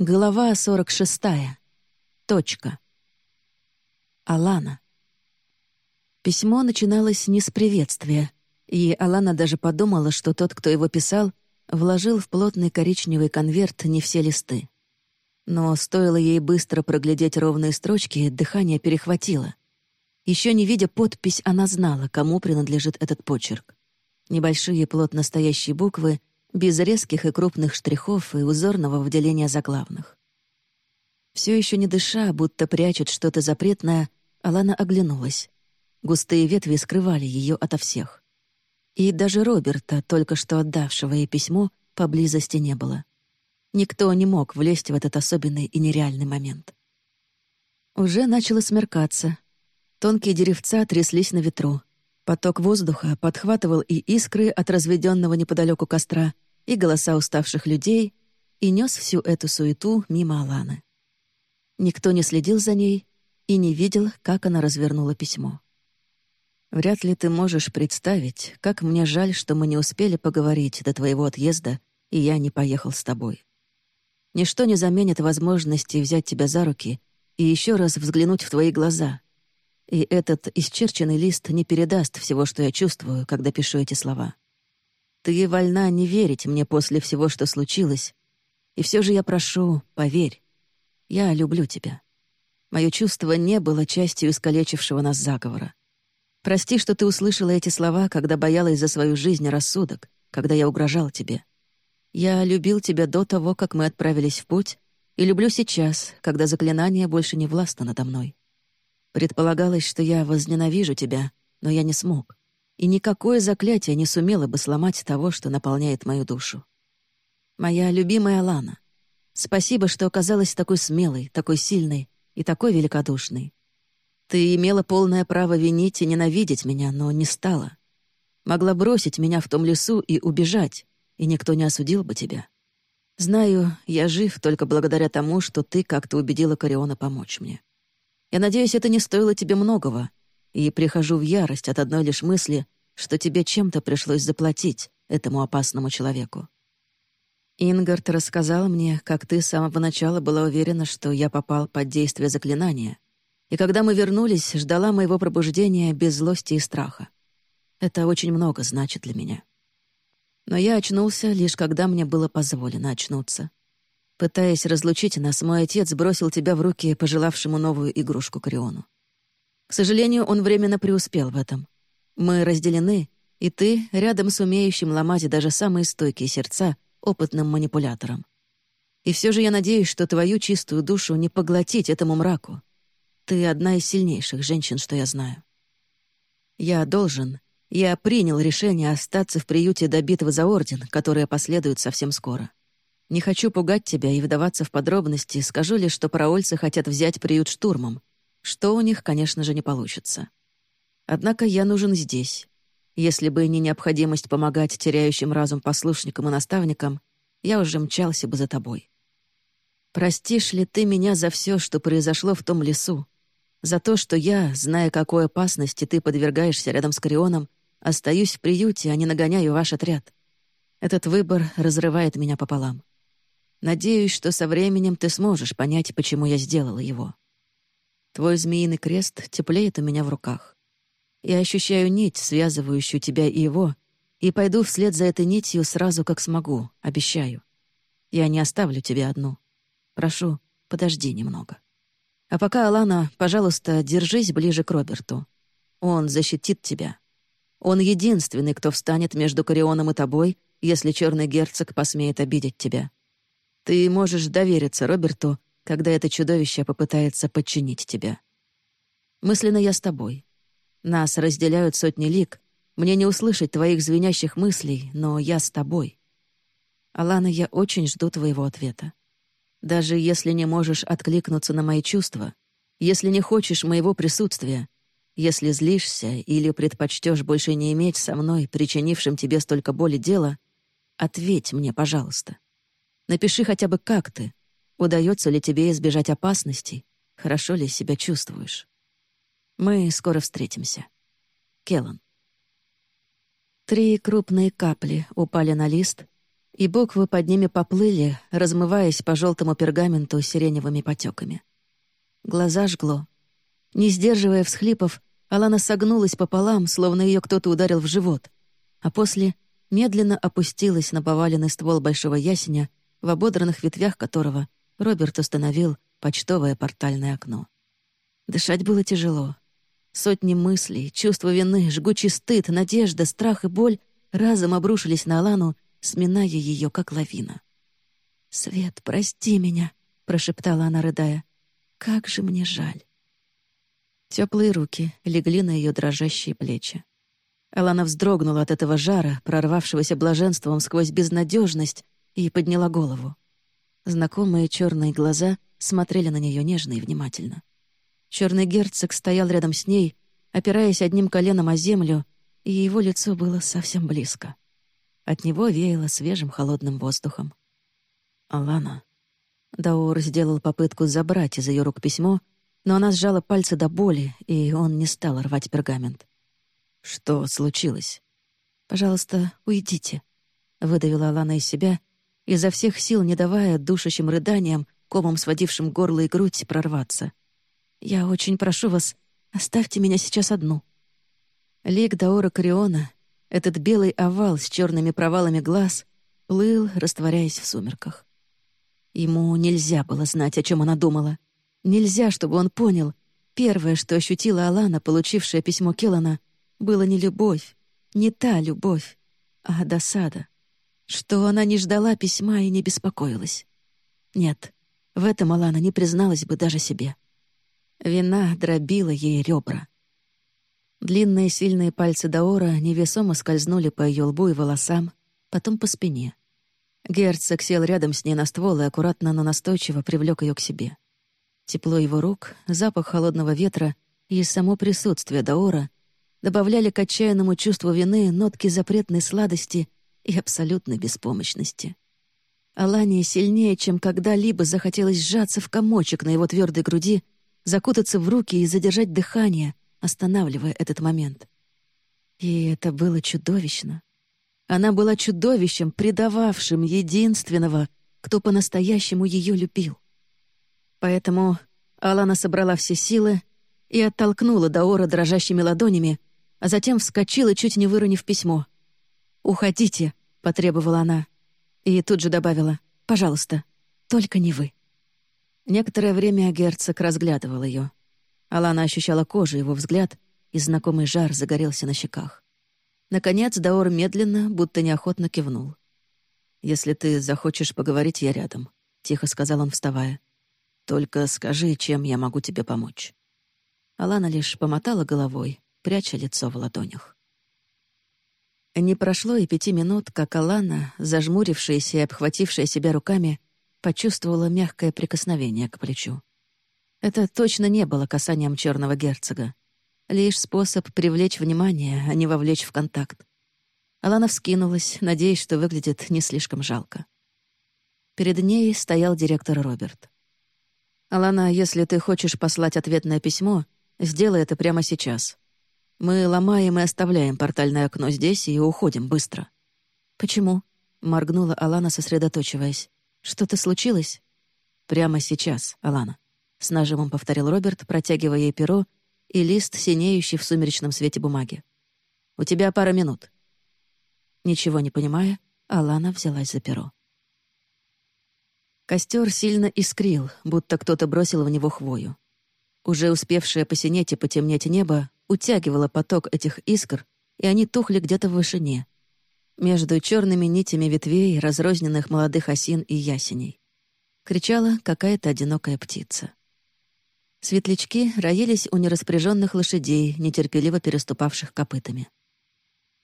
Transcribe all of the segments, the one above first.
Глава 46. Точка. Алана. Письмо начиналось не с приветствия, и Алана даже подумала, что тот, кто его писал, вложил в плотный коричневый конверт не все листы. Но стоило ей быстро проглядеть ровные строчки, дыхание перехватило. Еще не видя подпись, она знала, кому принадлежит этот почерк. Небольшие плотно стоящие буквы, без резких и крупных штрихов и узорного выделения заглавных. Все еще не дыша, будто прячет что-то запретное, Алана оглянулась. Густые ветви скрывали ее ото всех. И даже Роберта, только что отдавшего ей письмо, поблизости не было. Никто не мог влезть в этот особенный и нереальный момент. Уже начало смеркаться. Тонкие деревца тряслись на ветру. Поток воздуха подхватывал и искры от разведенного неподалеку костра, и голоса уставших людей, и нес всю эту суету мимо Аланы. Никто не следил за ней и не видел, как она развернула письмо. Вряд ли ты можешь представить, как мне жаль, что мы не успели поговорить до твоего отъезда, и я не поехал с тобой. Ничто не заменит возможности взять тебя за руки и еще раз взглянуть в твои глаза. И этот исчерченный лист не передаст всего, что я чувствую, когда пишу эти слова. Ты вольна не верить мне после всего, что случилось. И все же я прошу, поверь. Я люблю тебя. Мое чувство не было частью искалечившего нас заговора. Прости, что ты услышала эти слова, когда боялась за свою жизнь и рассудок, когда я угрожал тебе. Я любил тебя до того, как мы отправились в путь, и люблю сейчас, когда заклинание больше не властно надо мной. Предполагалось, что я возненавижу тебя, но я не смог. И никакое заклятие не сумело бы сломать того, что наполняет мою душу. Моя любимая Лана, спасибо, что оказалась такой смелой, такой сильной и такой великодушной. Ты имела полное право винить и ненавидеть меня, но не стала. Могла бросить меня в том лесу и убежать, и никто не осудил бы тебя. Знаю, я жив только благодаря тому, что ты как-то убедила Кориона помочь мне. Я надеюсь, это не стоило тебе многого, и прихожу в ярость от одной лишь мысли, что тебе чем-то пришлось заплатить этому опасному человеку. Ингард рассказал мне, как ты с самого начала была уверена, что я попал под действие заклинания, и когда мы вернулись, ждала моего пробуждения без злости и страха. Это очень много значит для меня. Но я очнулся лишь когда мне было позволено очнуться. Пытаясь разлучить нас, мой отец бросил тебя в руки пожелавшему новую игрушку Криону. К сожалению, он временно преуспел в этом. Мы разделены, и ты рядом с умеющим ломать даже самые стойкие сердца опытным манипулятором. И все же я надеюсь, что твою чистую душу не поглотить этому мраку, ты одна из сильнейших женщин, что я знаю. Я должен, я принял решение остаться в приюте до битвы за Орден, которая последует совсем скоро. Не хочу пугать тебя и вдаваться в подробности, скажу лишь, что проольцы хотят взять приют штурмом, что у них, конечно же, не получится. Однако я нужен здесь. Если бы не необходимость помогать теряющим разум послушникам и наставникам, я уже мчался бы за тобой. Простишь ли ты меня за все, что произошло в том лесу, за то, что я, зная, какой опасности ты подвергаешься рядом с Крионом, остаюсь в приюте, а не нагоняю ваш отряд. Этот выбор разрывает меня пополам. Надеюсь, что со временем ты сможешь понять, почему я сделала его. Твой змеиный крест теплеет у меня в руках. Я ощущаю нить, связывающую тебя и его, и пойду вслед за этой нитью сразу, как смогу, обещаю. Я не оставлю тебя одну. Прошу, подожди немного. А пока, Алана, пожалуйста, держись ближе к Роберту. Он защитит тебя. Он единственный, кто встанет между Корионом и тобой, если черный герцог посмеет обидеть тебя. Ты можешь довериться Роберту, когда это чудовище попытается подчинить тебя. Мысленно я с тобой. Нас разделяют сотни лик. Мне не услышать твоих звенящих мыслей, но я с тобой. Алана, я очень жду твоего ответа. Даже если не можешь откликнуться на мои чувства, если не хочешь моего присутствия, если злишься или предпочтешь больше не иметь со мной, причинившим тебе столько боли дела, ответь мне, пожалуйста. Напиши хотя бы, как ты. Удается ли тебе избежать опасностей? Хорошо ли себя чувствуешь? Мы скоро встретимся. Келлан. Три крупные капли упали на лист, и буквы под ними поплыли, размываясь по желтому пергаменту сиреневыми потеками. Глаза жгло. Не сдерживая всхлипов, Алана согнулась пополам, словно ее кто-то ударил в живот, а после медленно опустилась на поваленный ствол большого ясеня, в ободранных ветвях которого Роберт установил почтовое портальное окно. Дышать было тяжело. Сотни мыслей, чувство вины, жгучий стыд, надежда, страх и боль разом обрушились на Алану, сминая ее, как лавина. «Свет, прости меня», — прошептала она, рыдая. «Как же мне жаль». Теплые руки легли на ее дрожащие плечи. Алана вздрогнула от этого жара, прорвавшегося блаженством сквозь безнадежность, и подняла голову. Знакомые черные глаза смотрели на нее нежно и внимательно. Черный герцог стоял рядом с ней, опираясь одним коленом о землю, и его лицо было совсем близко. От него веяло свежим холодным воздухом. «Алана». Даур сделал попытку забрать из ее рук письмо, но она сжала пальцы до боли, и он не стал рвать пергамент. «Что случилось?» «Пожалуйста, уйдите», — выдавила Алана из себя, изо всех сил не давая душащим рыданиям, комом сводившим горло и грудь, прорваться. «Я очень прошу вас, оставьте меня сейчас одну». Лик Даора Кориона, этот белый овал с черными провалами глаз, плыл, растворяясь в сумерках. Ему нельзя было знать, о чем она думала. Нельзя, чтобы он понял. Первое, что ощутила Алана, получившая письмо Келлана, было не любовь, не та любовь, а досада. Что она не ждала письма и не беспокоилась. Нет, в этом Алана не призналась бы даже себе. Вина дробила ей ребра. Длинные сильные пальцы Даора невесомо скользнули по ее лбу и волосам, потом по спине. Герцог сел рядом с ней на ствол и аккуратно, но настойчиво привлек ее к себе. Тепло его рук, запах холодного ветра и само присутствие Даора добавляли к отчаянному чувству вины нотки запретной сладости и абсолютной беспомощности. Алании сильнее, чем когда-либо захотелось сжаться в комочек на его твердой груди, закутаться в руки и задержать дыхание, останавливая этот момент. И это было чудовищно. Она была чудовищем, предававшим единственного, кто по-настоящему ее любил. Поэтому Алана собрала все силы и оттолкнула Даора дрожащими ладонями, а затем вскочила, чуть не выронив письмо. «Уходите», — потребовала она. И тут же добавила, «Пожалуйста, только не вы». Некоторое время герцог разглядывал ее. Алана ощущала кожу, его взгляд, и знакомый жар загорелся на щеках. Наконец Даор медленно, будто неохотно кивнул. «Если ты захочешь поговорить, я рядом», — тихо сказал он, вставая. Только скажи, чем я могу тебе помочь». Алана лишь помотала головой, пряча лицо в ладонях. Не прошло и пяти минут, как Алана, зажмурившаяся и обхватившая себя руками, почувствовала мягкое прикосновение к плечу. Это точно не было касанием черного герцога. Лишь способ привлечь внимание, а не вовлечь в контакт. Алана вскинулась, надеясь, что выглядит не слишком жалко. Перед ней стоял директор Роберт. «Алана, если ты хочешь послать ответное письмо, сделай это прямо сейчас. Мы ломаем и оставляем портальное окно здесь и уходим быстро». «Почему?» — моргнула Алана, сосредоточиваясь. «Что-то случилось?» «Прямо сейчас, Алана», — с нажимом повторил Роберт, протягивая ей перо и лист, синеющий в сумеречном свете бумаги. «У тебя пара минут». Ничего не понимая, Алана взялась за перо. Костер сильно искрил, будто кто-то бросил в него хвою. Уже успевшее посинеть и потемнеть небо утягивало поток этих искр, и они тухли где-то в вышине, между черными нитями ветвей, разрозненных молодых осин и ясеней. Кричала какая-то одинокая птица. Светлячки роились у нераспряженных лошадей, нетерпеливо переступавших копытами.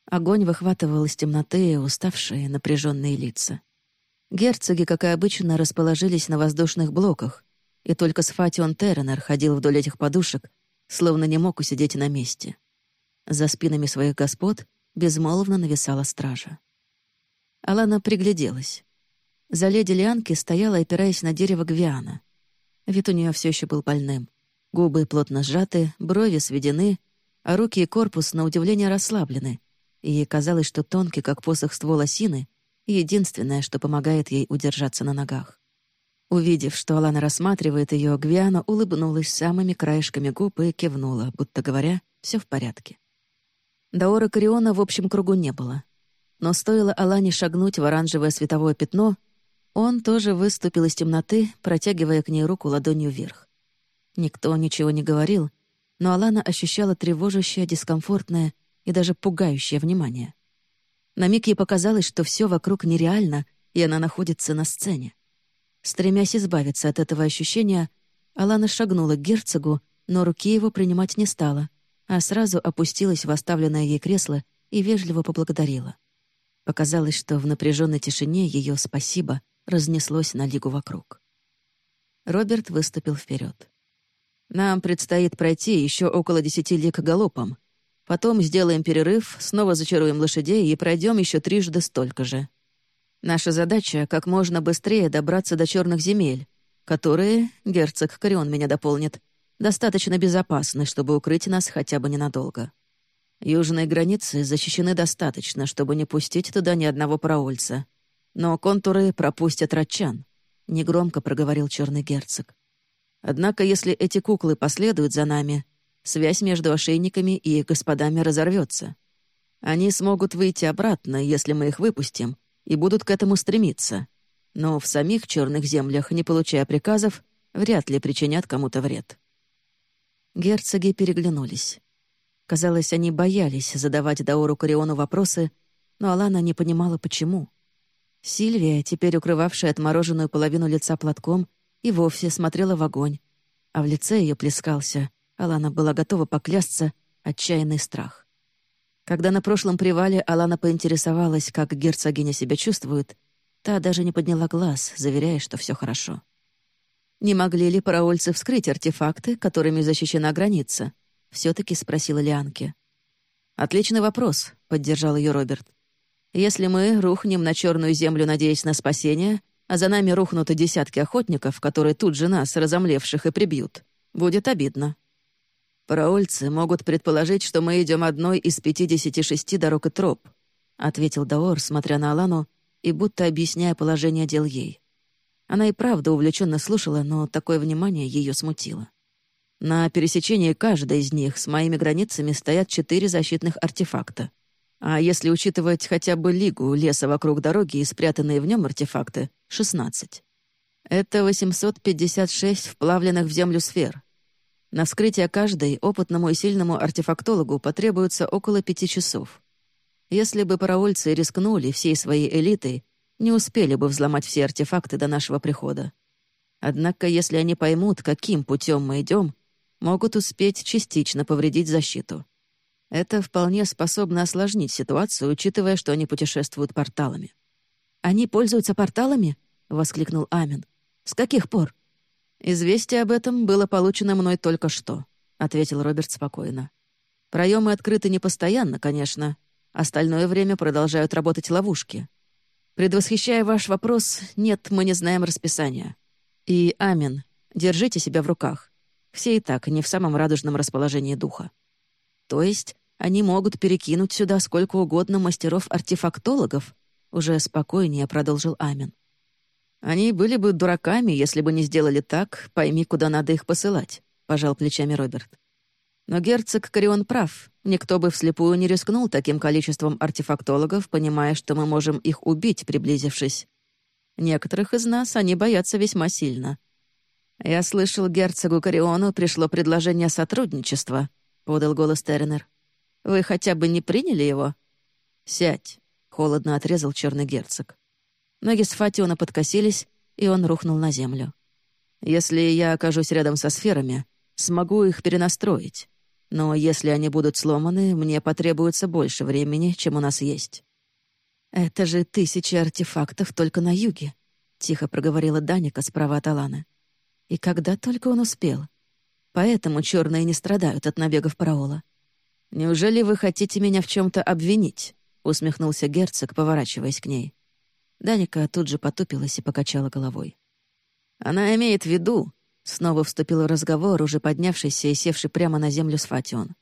Огонь выхватывал из темноты уставшие, напряженные лица. Герцоги, как и обычно, расположились на воздушных блоках, и только Сфатион Терренер ходил вдоль этих подушек, словно не мог усидеть на месте. За спинами своих господ безмолвно нависала стража. Алана пригляделась. За леди Лианки стояла, опираясь на дерево Гвиана. Вид у нее все еще был больным. Губы плотно сжаты, брови сведены, а руки и корпус, на удивление, расслаблены, и казалось, что тонкий, как посох ствол осины, единственное, что помогает ей удержаться на ногах. Увидев, что Алана рассматривает ее, Гвиана улыбнулась самыми краешками губ и кивнула, будто говоря, все в порядке. Даора Кориона в общем кругу не было. Но стоило Алане шагнуть в оранжевое световое пятно, он тоже выступил из темноты, протягивая к ней руку ладонью вверх. Никто ничего не говорил, но Алана ощущала тревожащее, дискомфортное и даже пугающее внимание. На миг ей показалось, что все вокруг нереально, и она находится на сцене. Стремясь избавиться от этого ощущения, Алана шагнула к герцогу, но руки его принимать не стала, а сразу опустилась в оставленное ей кресло и вежливо поблагодарила. Показалось, что в напряженной тишине ее «спасибо» разнеслось на лигу вокруг. Роберт выступил вперед. Нам предстоит пройти еще около десяти лиг галопом. Потом сделаем перерыв, снова зачаруем лошадей и пройдем еще трижды столько же. Наша задача — как можно быстрее добраться до черных земель, которые, герцог Корион меня дополнит, достаточно безопасны, чтобы укрыть нас хотя бы ненадолго. Южные границы защищены достаточно, чтобы не пустить туда ни одного проульца. Но контуры пропустят ратчан», — негромко проговорил черный герцог. Однако, если эти куклы последуют за нами, связь между ошейниками и господами разорвется. Они смогут выйти обратно, если мы их выпустим, и будут к этому стремиться. Но в самих черных землях, не получая приказов, вряд ли причинят кому-то вред. Герцоги переглянулись. Казалось, они боялись задавать Даору Кориону вопросы, но Алана не понимала, почему. Сильвия, теперь укрывавшая отмороженную половину лица платком, и вовсе смотрела в огонь, а в лице ее плескался, Алана была готова поклясться, отчаянный страх. Когда на прошлом привале Алана поинтересовалась, как герцогиня себя чувствует, та даже не подняла глаз, заверяя, что все хорошо. «Не могли ли параольцы вскрыть артефакты, которыми защищена граница?» — все-таки спросила Лианке. «Отличный вопрос», — поддержал ее Роберт. «Если мы рухнем на черную землю, надеясь на спасение, а за нами рухнут и десятки охотников, которые тут же нас, разомлевших, и прибьют. Будет обидно. Параольцы могут предположить, что мы идем одной из пятидесяти шести дорог и троп, ответил Даор, смотря на Алану и будто объясняя положение дел ей. Она и правда увлеченно слушала, но такое внимание ее смутило. На пересечении каждой из них с моими границами стоят четыре защитных артефакта. А если учитывать хотя бы лигу леса вокруг дороги и спрятанные в нем артефакты — 16. Это 856 вплавленных в землю сфер. На вскрытие каждой опытному и сильному артефактологу потребуется около пяти часов. Если бы параольцы рискнули всей своей элитой, не успели бы взломать все артефакты до нашего прихода. Однако, если они поймут, каким путем мы идем, могут успеть частично повредить защиту. Это вполне способно осложнить ситуацию, учитывая, что они путешествуют порталами. «Они пользуются порталами?» — воскликнул Амин. «С каких пор?» «Известие об этом было получено мной только что», — ответил Роберт спокойно. «Проемы открыты не постоянно, конечно. Остальное время продолжают работать ловушки. Предвосхищая ваш вопрос, нет, мы не знаем расписания. И, Амин, держите себя в руках. Все и так не в самом радужном расположении духа. То есть они могут перекинуть сюда сколько угодно мастеров-артефактологов, уже спокойнее продолжил Амин. Они были бы дураками, если бы не сделали так, пойми, куда надо их посылать, пожал плечами Роберт. Но герцог Корион прав. Никто бы вслепую не рискнул таким количеством артефактологов, понимая, что мы можем их убить, приблизившись. Некоторых из нас они боятся весьма сильно. «Я слышал, герцогу Кориону пришло предложение сотрудничества», — подал голос Тернер. Вы хотя бы не приняли его?» «Сядь», — холодно отрезал черный герцог. Ноги с Фатиона подкосились, и он рухнул на землю. «Если я окажусь рядом со сферами, смогу их перенастроить. Но если они будут сломаны, мне потребуется больше времени, чем у нас есть». «Это же тысячи артефактов только на юге», — тихо проговорила Даника справа от Аланы. «И когда только он успел. Поэтому черные не страдают от набегов парола. «Неужели вы хотите меня в чем то обвинить?» — усмехнулся герцог, поворачиваясь к ней. Даника тут же потупилась и покачала головой. «Она имеет в виду», — снова вступил в разговор, уже поднявшийся и севший прямо на землю Сфатион,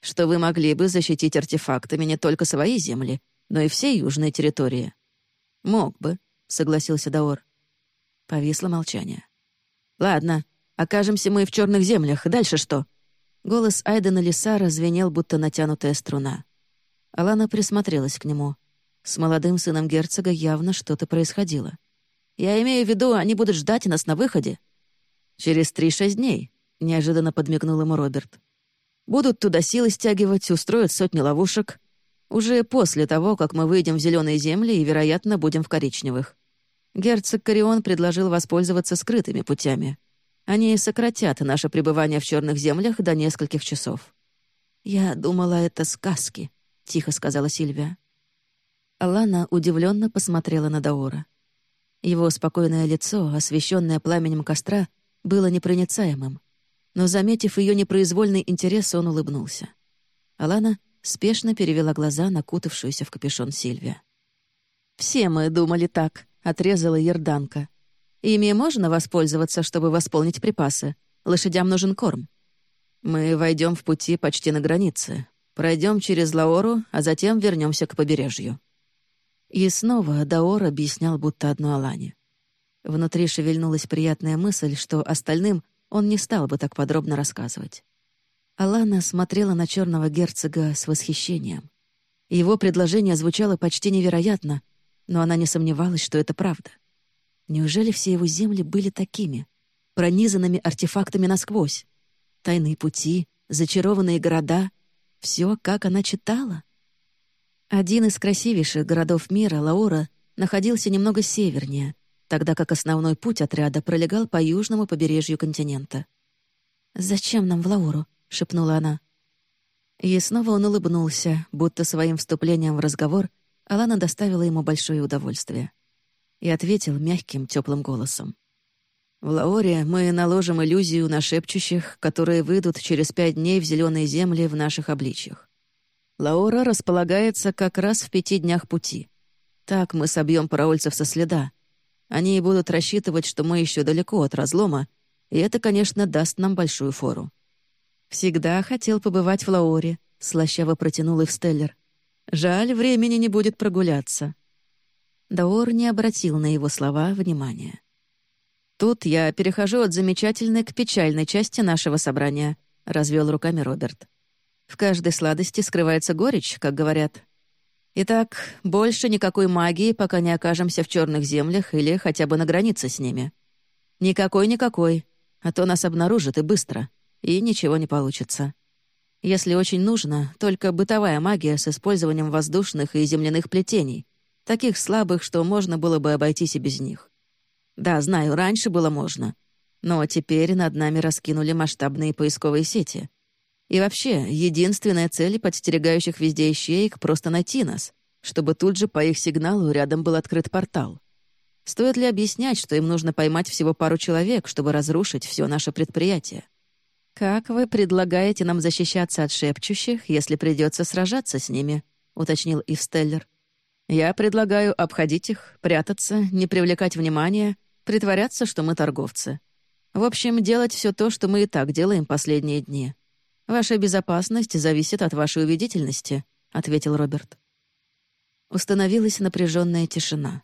«что вы могли бы защитить артефактами не только свои земли, но и все южные территории. «Мог бы», — согласился Даор. Повисло молчание. «Ладно, окажемся мы в черных землях. Дальше что?» Голос Айдена Лисара звенел, будто натянутая струна. Алана присмотрелась к нему. С молодым сыном герцога явно что-то происходило. «Я имею в виду, они будут ждать нас на выходе». «Через три-шесть дней», — неожиданно подмигнул ему Роберт. «Будут туда силы стягивать, устроят сотни ловушек. Уже после того, как мы выйдем в зеленые земли и, вероятно, будем в коричневых. Герцог Корион предложил воспользоваться скрытыми путями. Они сократят наше пребывание в черных землях до нескольких часов. «Я думала, это сказки», — тихо сказала Сильвия. Алана удивленно посмотрела на Даора. Его спокойное лицо, освещенное пламенем костра, было непроницаемым. Но, заметив ее непроизвольный интерес, он улыбнулся. Алана спешно перевела глаза на кутавшуюся в капюшон Сильвия. «Все мы думали так», — отрезала Ерданка. «Ими можно воспользоваться, чтобы восполнить припасы? Лошадям нужен корм». «Мы войдем в пути почти на границе, пройдем через Лаору, а затем вернемся к побережью». И снова Даор объяснял будто одну Алане. Внутри шевельнулась приятная мысль, что остальным он не стал бы так подробно рассказывать. Алана смотрела на черного герцога с восхищением. Его предложение звучало почти невероятно, но она не сомневалась, что это правда. Неужели все его земли были такими, пронизанными артефактами насквозь? Тайные пути, зачарованные города — все, как она читала? Один из красивейших городов мира, Лаура, находился немного севернее, тогда как основной путь отряда пролегал по южному побережью континента. «Зачем нам в Лауру?» — шепнула она. И снова он улыбнулся, будто своим вступлением в разговор Алана доставила ему большое удовольствие. И ответил мягким, теплым голосом. «В Лаоре мы наложим иллюзию на шепчущих, которые выйдут через пять дней в зеленые земли в наших обличьях. Лаора располагается как раз в пяти днях пути. Так мы собьем параольцев со следа. Они будут рассчитывать, что мы еще далеко от разлома, и это, конечно, даст нам большую фору. «Всегда хотел побывать в Лаоре», — слащаво протянул их Стеллер. «Жаль, времени не будет прогуляться». Даор не обратил на его слова внимания. «Тут я перехожу от замечательной к печальной части нашего собрания», — развел руками Роберт. «В каждой сладости скрывается горечь, как говорят. Итак, больше никакой магии, пока не окажемся в черных землях или хотя бы на границе с ними. Никакой-никакой, а то нас обнаружат и быстро и ничего не получится. Если очень нужно, только бытовая магия с использованием воздушных и земляных плетений, таких слабых, что можно было бы обойтись и без них. Да, знаю, раньше было можно, но теперь над нами раскинули масштабные поисковые сети. И вообще, единственная цель подстерегающих везде ищеек — просто найти нас, чтобы тут же по их сигналу рядом был открыт портал. Стоит ли объяснять, что им нужно поймать всего пару человек, чтобы разрушить все наше предприятие? «Как вы предлагаете нам защищаться от шепчущих, если придется сражаться с ними?» — уточнил Ивстеллер. «Я предлагаю обходить их, прятаться, не привлекать внимания, притворяться, что мы торговцы. В общем, делать все то, что мы и так делаем последние дни. Ваша безопасность зависит от вашей убедительности», — ответил Роберт. Установилась напряженная тишина.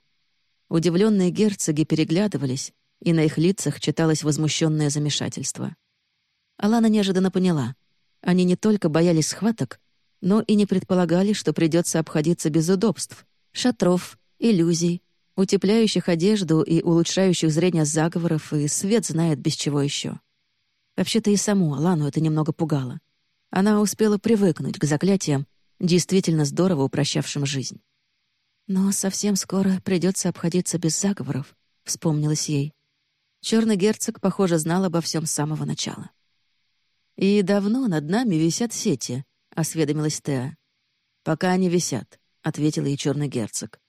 Удивленные герцоги переглядывались, и на их лицах читалось возмущенное замешательство. Алана неожиданно поняла. Они не только боялись схваток, но и не предполагали, что придется обходиться без удобств, шатров, иллюзий, утепляющих одежду и улучшающих зрение заговоров, и свет знает без чего еще. Вообще-то и саму Алану это немного пугало. Она успела привыкнуть к заклятиям, действительно здорово упрощавшим жизнь. «Но совсем скоро придется обходиться без заговоров», — вспомнилось ей. Черный герцог, похоже, знал обо всем с самого начала. «И давно над нами висят сети», — осведомилась Теа. «Пока они висят», — ответил ей черный герцог.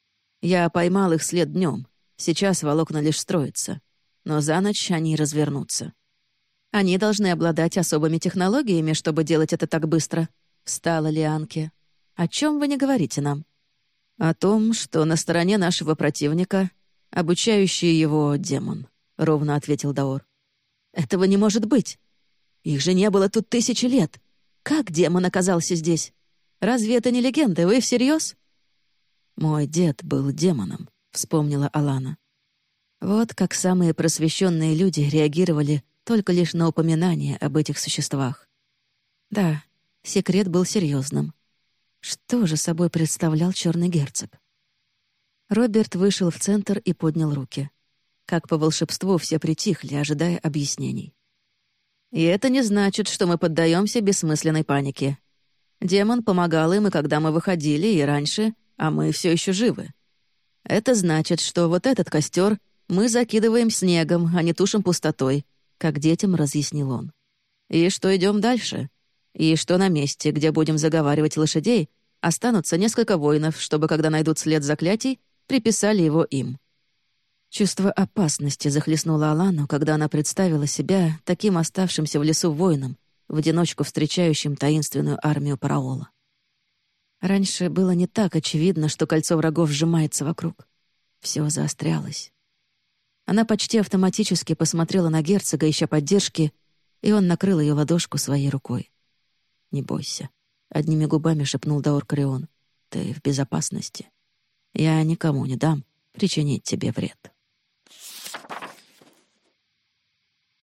«Я поймал их след днем. Сейчас волокна лишь строятся. Но за ночь они развернутся». «Они должны обладать особыми технологиями, чтобы делать это так быстро», — встала Лианке. «О чем вы не говорите нам?» «О том, что на стороне нашего противника обучающий его демон», — ровно ответил Даор. «Этого не может быть!» Их же не было тут тысячи лет. Как демон оказался здесь? Разве это не легенда? Вы всерьез? Мой дед был демоном, — вспомнила Алана. Вот как самые просвещенные люди реагировали только лишь на упоминание об этих существах. Да, секрет был серьезным. Что же собой представлял черный герцог? Роберт вышел в центр и поднял руки. Как по волшебству все притихли, ожидая объяснений. И это не значит, что мы поддаемся бессмысленной панике. Демон помогал им и когда мы выходили, и раньше, а мы все еще живы. Это значит, что вот этот костер мы закидываем снегом, а не тушим пустотой, как детям разъяснил он. И что идем дальше? И что на месте, где будем заговаривать лошадей, останутся несколько воинов, чтобы, когда найдут след заклятий, приписали его им. Чувство опасности захлестнуло Алану, когда она представила себя таким оставшимся в лесу воином, в одиночку встречающим таинственную армию Параола. Раньше было не так очевидно, что кольцо врагов сжимается вокруг. Все заострялось. Она почти автоматически посмотрела на герцога, ища поддержки, и он накрыл ее ладошку своей рукой. «Не бойся», — одними губами шепнул Даор Карион. «Ты в безопасности. Я никому не дам причинить тебе вред».